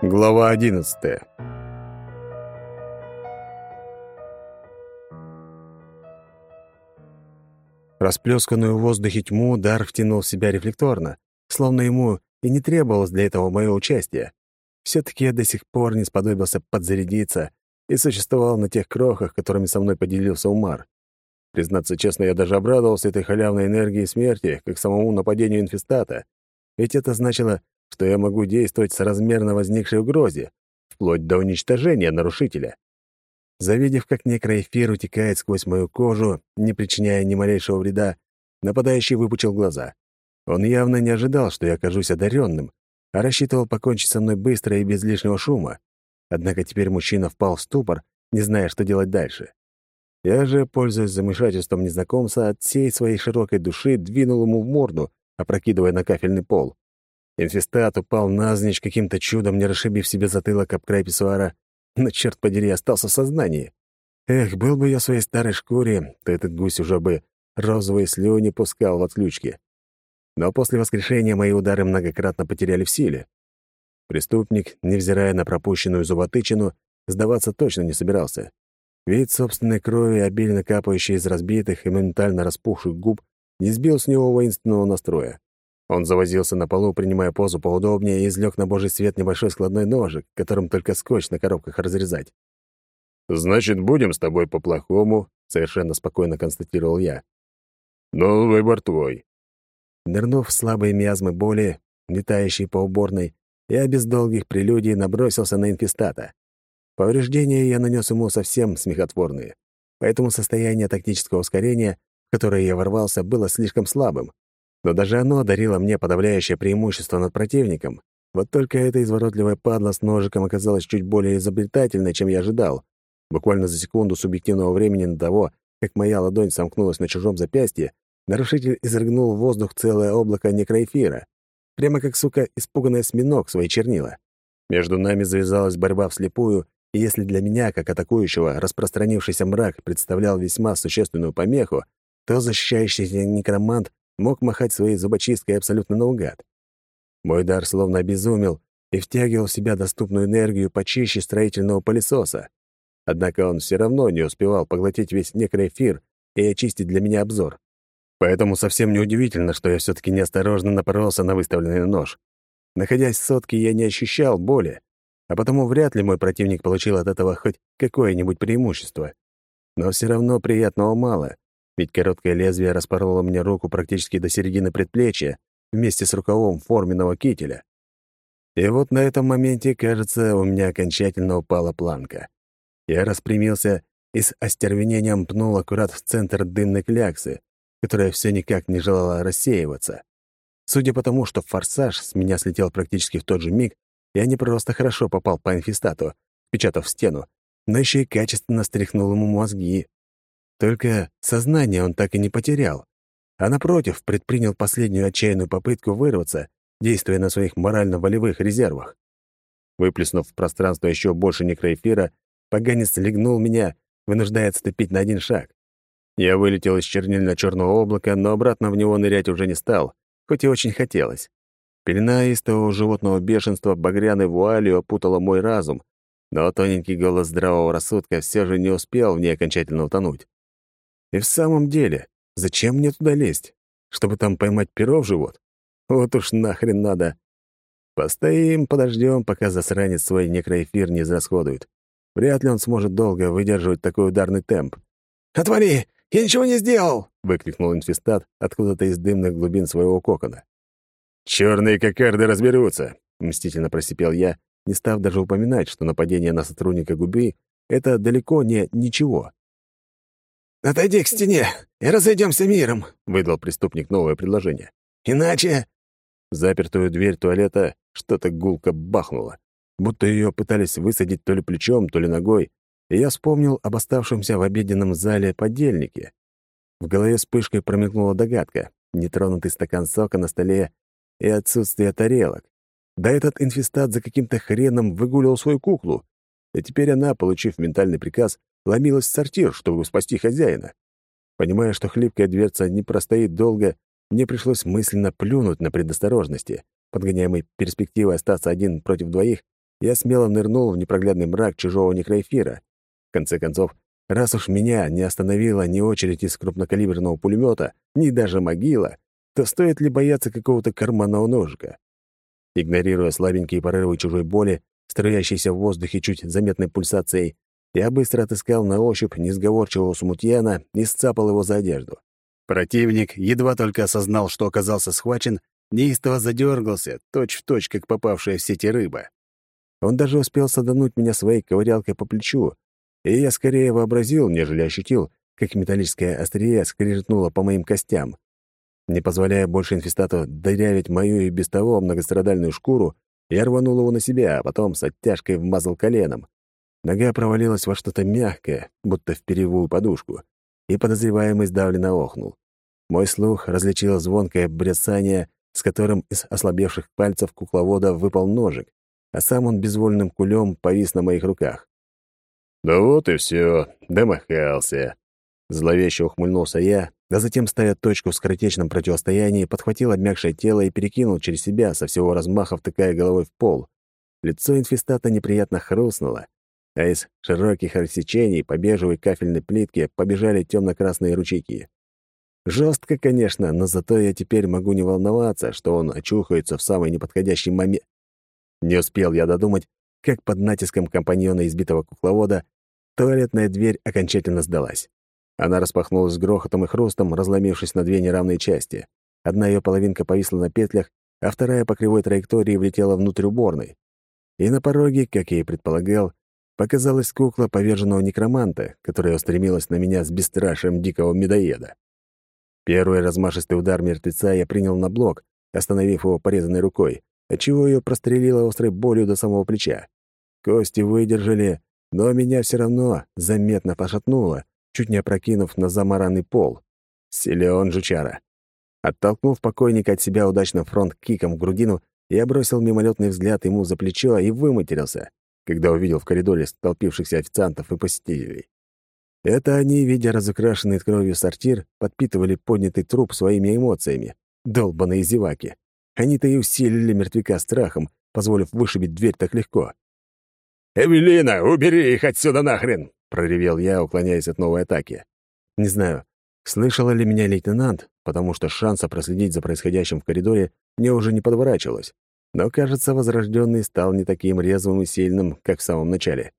Глава одиннадцатая. Расплесканную в воздухе тьму Дар втянул в себя рефлекторно, словно ему и не требовалось для этого моего участия. Все-таки я до сих пор не сподобился подзарядиться и существовал на тех крохах, которыми со мной поделился Умар. Признаться честно, я даже обрадовался этой халявной энергии смерти, как самому нападению инфестата. Ведь это значило, что я могу действовать соразмерно возникшей угрозе, вплоть до уничтожения нарушителя. Завидев, как некроэфир утекает сквозь мою кожу, не причиняя ни малейшего вреда, нападающий выпучил глаза. Он явно не ожидал, что я окажусь одаренным, а рассчитывал покончить со мной быстро и без лишнего шума. Однако теперь мужчина впал в ступор, не зная, что делать дальше. Я же, пользуясь замешательством незнакомца, от всей своей широкой души двинул ему в морду, опрокидывая на кафельный пол. Инфестат упал навзничь каким-то чудом, не расшибив себе затылок об край писсуара, но, черт подери, остался в сознании. Эх, был бы я в своей старой шкуре, то этот гусь уже бы розовые слюни пускал в отключке. Но после воскрешения мои удары многократно потеряли в силе. Преступник, невзирая на пропущенную зуботычину, сдаваться точно не собирался. Вид собственной крови, обильно капающей из разбитых и моментально распухших губ, не сбил с него воинственного настроя. Он завозился на полу, принимая позу поудобнее, и излег на божий свет небольшой складной ножик, которым только скотч на коробках разрезать. «Значит, будем с тобой по-плохому», — совершенно спокойно констатировал я. «Но выбор твой». Нырнув в слабые миазмы боли, летающие по уборной, я без долгих прелюдий набросился на инфестата. Повреждения я нанес ему совсем смехотворные, поэтому состояние тактического ускорения, в которое я ворвался, было слишком слабым. Но даже оно дарило мне подавляющее преимущество над противником. Вот только эта изворотливая падла с ножиком оказалась чуть более изобретательной, чем я ожидал. Буквально за секунду субъективного времени на того, как моя ладонь сомкнулась на чужом запястье, нарушитель изрыгнул в воздух целое облако некроэфира. Прямо как, сука, испуганный осьминог свои чернила. Между нами завязалась борьба вслепую, и если для меня, как атакующего, распространившийся мрак представлял весьма существенную помеху, то защищающийся некромант мог махать своей зубочисткой абсолютно наугад. Мой дар словно обезумел и втягивал в себя доступную энергию почище строительного пылесоса. Однако он все равно не успевал поглотить весь некроэфир и очистить для меня обзор. Поэтому совсем неудивительно, что я все-таки неосторожно напоролся на выставленный нож. Находясь в сотке, я не ощущал боли, а потому вряд ли мой противник получил от этого хоть какое-нибудь преимущество. Но все равно приятного мало, ведь короткое лезвие распороло мне руку практически до середины предплечья вместе с рукавом форменного кителя. И вот на этом моменте, кажется, у меня окончательно упала планка. Я распрямился и с остервенением пнул аккурат в центр дымной кляксы, которая все никак не желала рассеиваться. Судя по тому, что форсаж с меня слетел практически в тот же миг, я не просто хорошо попал по инфестату, впечатав в стену, но еще и качественно стряхнул ему мозги. Только сознание он так и не потерял, а напротив предпринял последнюю отчаянную попытку вырваться, действуя на своих морально-волевых резервах. Выплеснув в пространство еще больше некроэфира, поганец легнул меня, вынуждая отступить на один шаг. Я вылетел из чернильно-черного облака, но обратно в него нырять уже не стал, хоть и очень хотелось. Пелена истового животного бешенства багряной вуалью опутала мой разум, но тоненький голос здравого рассудка все же не успел в ней окончательно утонуть. И в самом деле, зачем мне туда лезть? Чтобы там поймать перо в живот? Вот уж нахрен надо. Постоим, подождем, пока засранец свой некроэфир не израсходует. Вряд ли он сможет долго выдерживать такой ударный темп. «Отвали! Я ничего не сделал!» — выкрикнул инфестат откуда-то из дымных глубин своего кокона. «Черные кокарды разберутся!» — мстительно просипел я, не став даже упоминать, что нападение на сотрудника губы — это далеко не ничего. «Отойди к стене и разойдемся миром», — выдал преступник новое предложение. «Иначе...» запертую дверь туалета что-то гулко бахнуло, будто ее пытались высадить то ли плечом, то ли ногой, и я вспомнил об оставшемся в обеденном зале подельнике. В голове вспышкой промелькнула догадка. Нетронутый стакан сока на столе и отсутствие тарелок. Да этот инфестат за каким-то хреном выгуливал свою куклу. И теперь она, получив ментальный приказ, ломилась в сортир, чтобы спасти хозяина. Понимая, что хлипкая дверца не простоит долго, мне пришлось мысленно плюнуть на предосторожности, подгоняемой перспективой остаться один против двоих, я смело нырнул в непроглядный мрак чужого некроэфира. В конце концов, раз уж меня не остановила ни очередь из крупнокалиберного пулемета, ни даже могила, то стоит ли бояться какого-то карманного ножика? Игнорируя слабенькие порывы чужой боли, струящейся в воздухе чуть заметной пульсацией, я быстро отыскал на ощупь несговорчивого смутьяна и сцапал его за одежду. Противник, едва только осознал, что оказался схвачен, неистово задергался, точь-в-точь, как попавшая в сети рыба. Он даже успел садануть меня своей ковырялкой по плечу, и я скорее вообразил, нежели ощутил, как металлическое острие скрежетнуло по моим костям. Не позволяя больше инфестату дырявить мою и без того многострадальную шкуру, я рванул его на себя, а потом с оттяжкой вмазал коленом. Нога провалилась во что-то мягкое, будто в перевую подушку, и подозреваемый сдавленно охнул. Мой слух различил звонкое бряцание, с которым из ослабевших пальцев кукловода выпал ножик, а сам он безвольным кулем повис на моих руках. «Ну вот и все, домахался», — зловеще ухмыльнулся я, а затем, ставя точку в скоротечном противостоянии, подхватил обмякшее тело и перекинул через себя, со всего размаха втыкая головой в пол. Лицо инфестата неприятно хрустнуло, а из широких рассечений по бежевой кафельной плитке побежали темно-красные ручейки. Жестко, конечно, но зато я теперь могу не волноваться, что он очухается в самый неподходящий момент. Не успел я додумать, как под натиском компаньона избитого кукловода туалетная дверь окончательно сдалась. Она распахнулась с грохотом и хрустом, разломившись на две неравные части. Одна ее половинка повисла на петлях, а вторая по кривой траектории влетела внутрь уборной. И на пороге, как я и предполагал, показалась кукла поверженного некроманта, которая устремилась на меня с бесстрашием дикого медоеда. Первый размашистый удар мертвеца я принял на блок, остановив его порезанной рукой, отчего ее прострелило острой болью до самого плеча. Кости выдержали, но меня все равно заметно пошатнуло, чуть не опрокинув на замаранный пол. Силен жучара. Оттолкнув покойника от себя удачным фронт-киком в грудину, я бросил мимолетный взгляд ему за плечо и выматерился, когда увидел в коридоре столпившихся официантов и посетителей. Это они, видя разукрашенный кровью сортир, подпитывали поднятый труп своими эмоциями. Долбаные зеваки. Они-то и усилили мертвяка страхом, позволив вышибить дверь так легко. «Эвелина, убери их отсюда нахрен!» — проревел я, уклоняясь от новой атаки. Не знаю, слышала ли меня лейтенант, потому что шанса проследить за происходящим в коридоре мне уже не подворачивалось. Но, кажется, возрожденный стал не таким резвым и сильным, как в самом начале.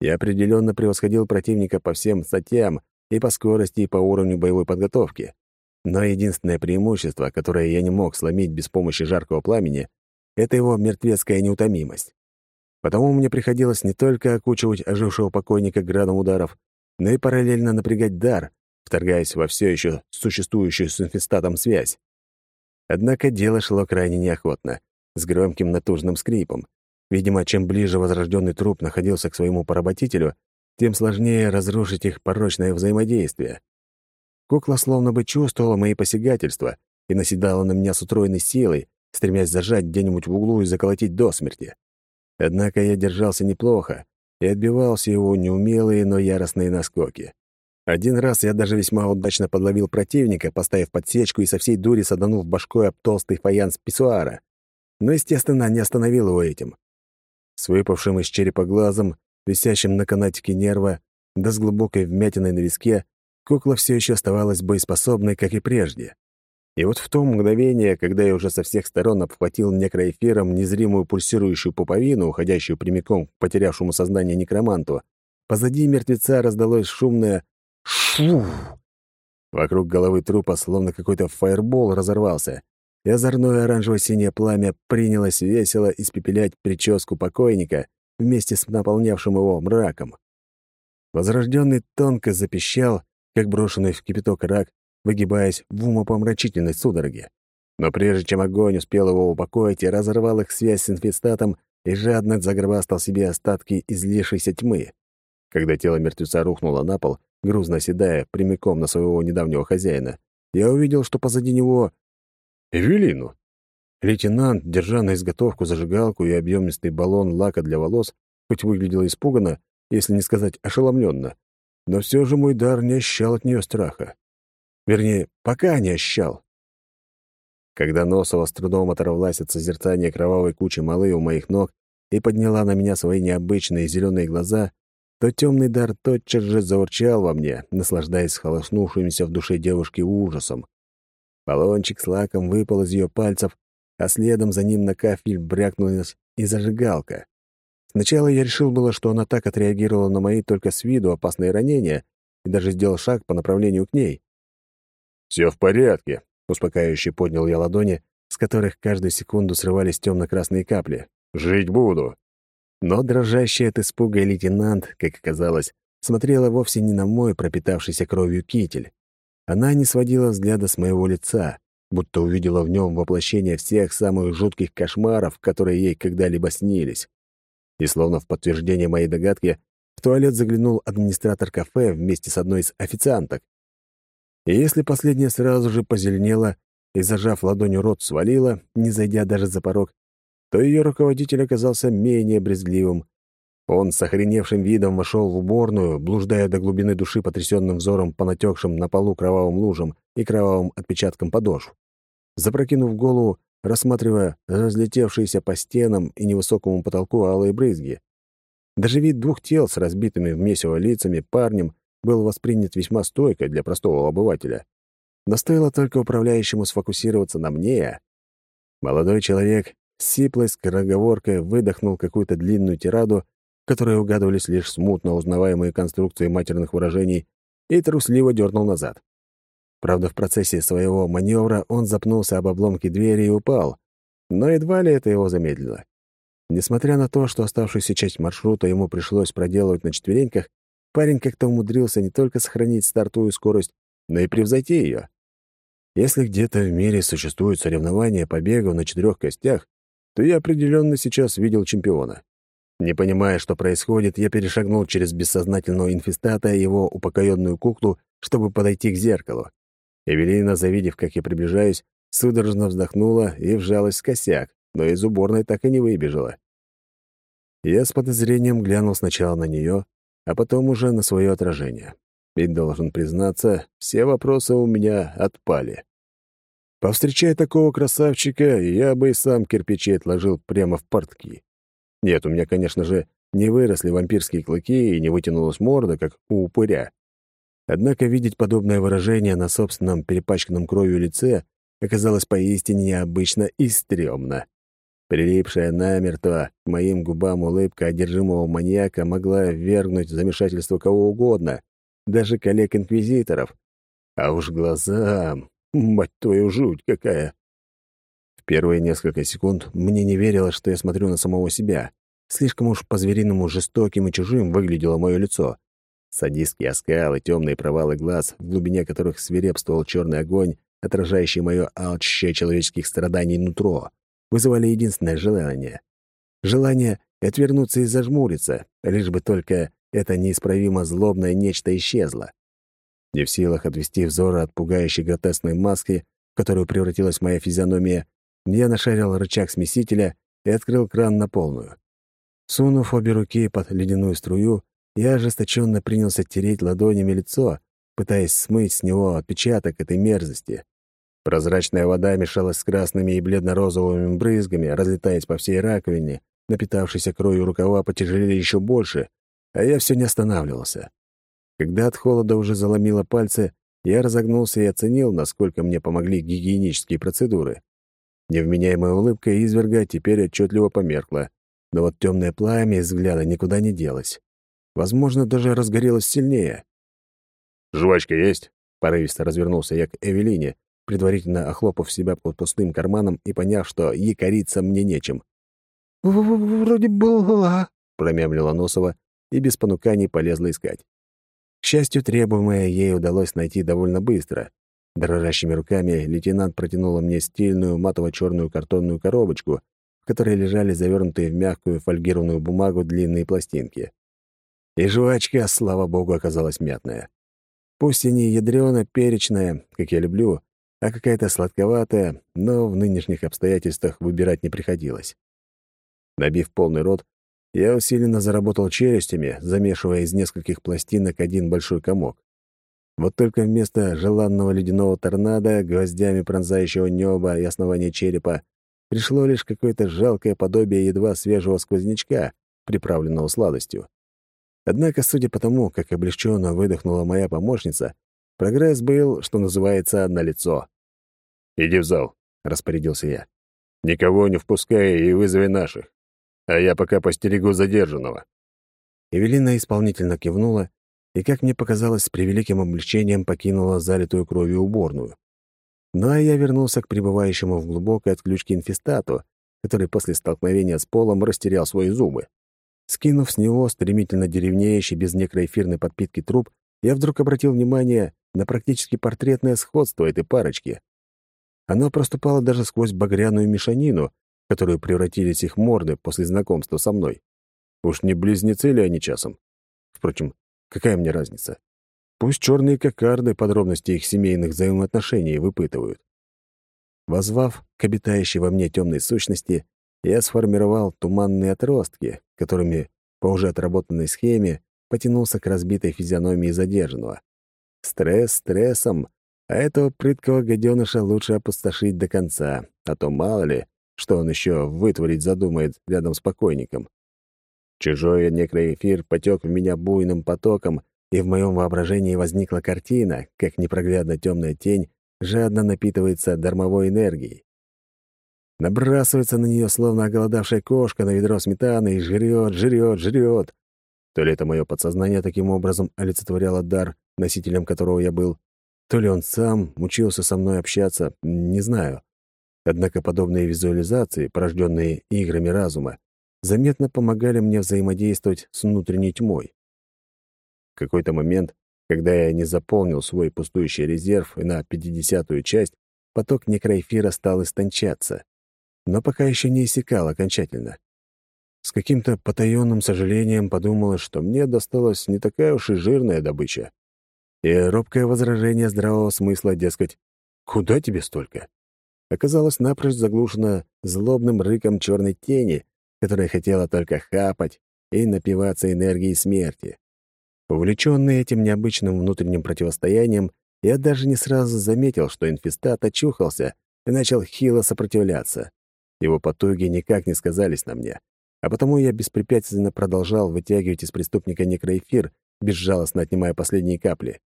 Я определенно превосходил противника по всем статьям и по скорости, и по уровню боевой подготовки. Но единственное преимущество, которое я не мог сломить без помощи жаркого пламени, это его мертвецкая неутомимость. Потому мне приходилось не только окучивать ожившего покойника градом ударов, но и параллельно напрягать дар, вторгаясь во все еще существующую с инфестатом связь. Однако дело шло крайне неохотно, с громким натужным скрипом. Видимо, чем ближе возрожденный труп находился к своему поработителю, тем сложнее разрушить их порочное взаимодействие. Кукла словно бы чувствовала мои посягательства и наседала на меня с утроенной силой, стремясь зажать где-нибудь в углу и заколотить до смерти. Однако я держался неплохо и отбивался его неумелые, но яростные наскоки. Один раз я даже весьма удачно подловил противника, поставив подсечку и со всей дури саданув башкой об толстый фаянс писсуара. Но, естественно, не остановил его этим. С выпавшим из черепа глазом, висящим на канатике нерва, да с глубокой вмятиной на виске, кукла все еще оставалась боеспособной, как и прежде. И вот в то мгновение, когда я уже со всех сторон обхватил некроэфиром незримую пульсирующую пуповину, уходящую прямиком к потерявшему сознание некроманту, позади мертвеца раздалось шумное «шу». Вокруг головы трупа словно какой-то фаербол разорвался, и озорное оранжево-синее пламя принялось весело испепелять прическу покойника вместе с наполнявшим его мраком. Возрожденный тонко запищал, как брошенный в кипяток рак, выгибаясь в умопомрачительной судороге. Но прежде чем огонь успел его упокоить, я разорвал их связь с инфестатом и жадно загробастал себе остатки излившейся тьмы. Когда тело мертвеца рухнуло на пол, грузно оседая прямиком на своего недавнего хозяина, я увидел, что позади него — Эвелину. Лейтенант, держа на изготовку зажигалку и объемистый баллон лака для волос, хоть выглядела испуганно, если не сказать ошеломленно, но все же мой дар не ощущал от нее страха. Вернее, пока не ощущал. Когда Носова с трудом оторвалась от созерцания кровавой кучи малы у моих ног, и подняла на меня свои необычные зеленые глаза, то темный дар тотчас же заурчал во мне, наслаждаясь холоснувшимся в душе девушки ужасом. Баллончик с лаком выпал из ее пальцев, а следом за ним на кафель брякнулась и зажигалка. Сначала я решил было, что она так отреагировала на мои только с виду опасные ранения и даже сделал шаг по направлению к ней. «Все в порядке», — успокаивающе поднял я ладони, с которых каждую секунду срывались темно-красные капли. «Жить буду». Но дрожащий от испуга лейтенант, как оказалось, смотрела вовсе не на мой пропитавшийся кровью китель. Она не сводила взгляда с моего лица, будто увидела в нем воплощение всех самых жутких кошмаров, которые ей когда-либо снились. И словно в подтверждение моей догадки, в туалет заглянул администратор кафе вместе с одной из официанток. И если последняя сразу же позеленела и, зажав ладонью рот, свалила, не зайдя даже за порог, то ее руководитель оказался менее брезгливым. Он с охреневшим видом вошел в уборную, блуждая до глубины души потрясенным взором по натекшим на полу кровавым лужам и кровавым отпечаткам подошв. Запрокинув голову, рассматривая разлетевшиеся по стенам и невысокому потолку алые брызги. Даже вид двух тел с разбитыми в месиво лицами парнем был воспринят весьма стойко для простого обывателя. Но стоило только управляющему сфокусироваться на мне. Молодой человек с сиплой скороговоркой выдохнул какую-то длинную тираду, которой угадывались лишь смутно узнаваемые конструкции матерных выражений, и трусливо дернул назад. Правда, в процессе своего маневра он запнулся об обломки двери и упал, но едва ли это его замедлило. Несмотря на то, что оставшуюся часть маршрута ему пришлось проделывать на четвереньках, парень как-то умудрился не только сохранить стартовую скорость, но и превзойти ее. Если где-то в мире существует соревнование по бегу на четырех костях, то я определенно сейчас видел чемпиона. Не понимая, что происходит, я перешагнул через бессознательного инфестата и его упокоенную куклу, чтобы подойти к зеркалу. Эвелина, завидев, как я приближаюсь, судорожно вздохнула и вжалась в косяк, но из уборной так и не выбежала. Я с подозрением глянул сначала на нее, а потом уже на свое отражение. И, должен признаться, все вопросы у меня отпали. Повстречая такого красавчика, я бы и сам кирпичи отложил прямо в портки. Нет, у меня, конечно же, не выросли вампирские клыки и не вытянулась морда, как у упыря. Однако видеть подобное выражение на собственном перепачканном кровью лице оказалось поистине необычно и стрёмно. Прилипшая намертво к моим губам улыбка одержимого маньяка могла ввергнуть замешательство кого угодно, даже коллег-инквизиторов. А уж глазам, мать твою, жуть какая! Первые несколько секунд мне не верилось, что я смотрю на самого себя. Слишком уж по-звериному жестоким и чужим выглядело мое лицо. Садистский оскал и темные провалы глаз, в глубине которых свирепствовал черный огонь, отражающий мое алчущее человеческих страданий нутро, вызывали единственное желание. Желание отвернуться и зажмуриться, лишь бы только это неисправимо злобное нечто исчезло. Не в силах отвести взора от пугающей гротесной маски, в которую превратилась моя физиономия, я нашарил рычаг смесителя и открыл кран на полную. Сунув обе руки под ледяную струю, я ожесточенно принялся тереть ладонями лицо, пытаясь смыть с него отпечаток этой мерзости. Прозрачная вода мешалась с красными и бледно-розовыми брызгами, разлетаясь по всей раковине, напитавшейся кровью рукава потяжелели еще больше, а я все не останавливался. Когда от холода уже заломило пальцы, я разогнулся и оценил, насколько мне помогли гигиенические процедуры. Невменяемая улыбка изверга теперь отчетливо померкла, но вот темное пламя из взгляда никуда не делось. Возможно, даже разгорелась сильнее. «Жвачка есть?» — порывисто развернулся я к Эвелине, предварительно охлопав себя под пустым карманом и поняв, что якориться мне нечем. «Вроде была», — промямлила Носова и без понуканий полезла искать. К счастью, требуемое ей удалось найти довольно быстро. Дрожащими руками лейтенант протянула мне стильную матово-черную картонную коробочку, в которой лежали завернутые в мягкую фольгированную бумагу длинные пластинки. И жвачка, слава богу, оказалась мятная. Пусть и не ядрёно перечная, как я люблю, а какая-то сладковатая, но в нынешних обстоятельствах выбирать не приходилось. Набив полный рот, я усиленно заработал челюстями, замешивая из нескольких пластинок один большой комок. Вот только вместо желанного ледяного торнадо, гвоздями пронзающего небо и основания черепа, пришло лишь какое-то жалкое подобие едва свежего сквознячка, приправленного сладостью. Однако, судя по тому, как облегченно выдохнула моя помощница, прогресс был, что называется, налицо. «Иди в зал», — распорядился я. «Никого не впускай и вызови наших. А я пока постерегу задержанного». Эвелина исполнительно кивнула и, как мне показалось, с превеликим облегчением покинула залитую кровью уборную. Ну а я вернулся к пребывающему в глубокой отключке инфестату, который после столкновения с полом растерял свои зубы. Скинув с него стремительно деревнеющий без некроэфирной подпитки труп, я вдруг обратил внимание на практически портретное сходство этой парочки. Оно проступало даже сквозь багряную мешанину, в которую превратились их морды после знакомства со мной. Уж не близнецы ли они часом? Впрочем, какая мне разница? Пусть черные кокарды подробности их семейных взаимоотношений выпытывают. Возвав к обитающей во мне темной сущности, я сформировал туманные отростки, которыми по уже отработанной схеме потянулся к разбитой физиономии задержанного. Стресс стрессом, а этого прыткого гаденыша лучше опустошить до конца, а то мало ли, что он еще вытворить задумает рядом с покойником. Чужой некроэфир потек в меня буйным потоком, и в моем воображении возникла картина, как непроглядно темная тень жадно напитывается дармовой энергией набрасывается на нее, словно оголодавшая кошка на ведро сметаны, и жрет, жрет, жрет. То ли это мое подсознание таким образом олицетворяло дар, носителем которого я был, то ли он сам учился со мной общаться, не знаю. Однако подобные визуализации, порожденные играми разума, заметно помогали мне взаимодействовать с внутренней тьмой. В какой-то момент, когда я не заполнил свой пустующий резерв и на пятидесятую часть, поток некроэфира стал истончаться но пока еще не иссякал окончательно. С каким-то потаенным сожалением подумала, что мне досталась не такая уж и жирная добыча. И робкое возражение здравого смысла, дескать, «Куда тебе столько?» оказалось напрочь заглушено злобным рыком черной тени, которая хотела только хапать и напиваться энергией смерти. Увлеченный этим необычным внутренним противостоянием, я даже не сразу заметил, что инфестат очухался и начал хило сопротивляться. Его потуги никак не сказались на мне, а потому я беспрепятственно продолжал вытягивать из преступника некроэфир, безжалостно отнимая последние капли.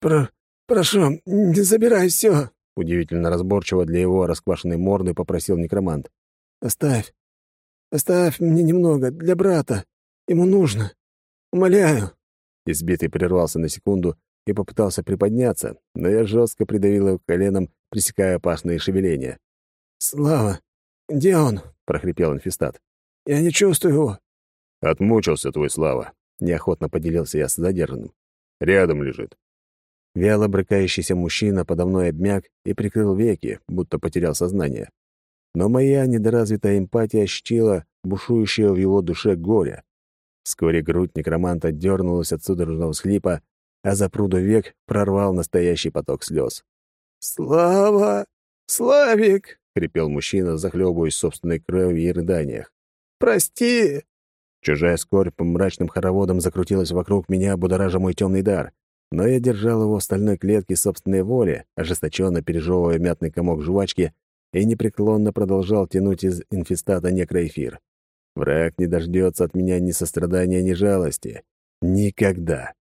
«Про... прошу, не забирай все!» Удивительно разборчиво для его расквашенной морды попросил некромант. «Оставь. Оставь мне немного, для брата. Ему нужно. Умоляю». Избитый прервался на секунду и попытался приподняться, но я жестко придавил его коленом, пресекая опасные шевеления. «Слава, «Где он?» — прохрипел инфестат. «Я не чувствую его». «Отмучился твой Слава», — неохотно поделился я с задержанным. «Рядом лежит». Вяло брыкающийся мужчина подо мной обмяк и прикрыл веки, будто потерял сознание. Но моя недоразвитая эмпатия ощутила бушующее в его душе горе. Вскоре грудь некроманта дернулась от судорожного схлипа, а за пруду век прорвал настоящий поток слез. «Слава! Славик!» — хрипел мужчина, захлебываясь собственной кровью и рыданиях. «Прости!» Чужая скорбь мрачным хороводом закрутилась вокруг меня, будоража мой темный дар. Но я держал его в стальной клетке собственной воли, ожесточенно пережевывая мятный комок жвачки, и непреклонно продолжал тянуть из инфестата некроэфир. Враг не дождется от меня ни сострадания, ни жалости. Никогда.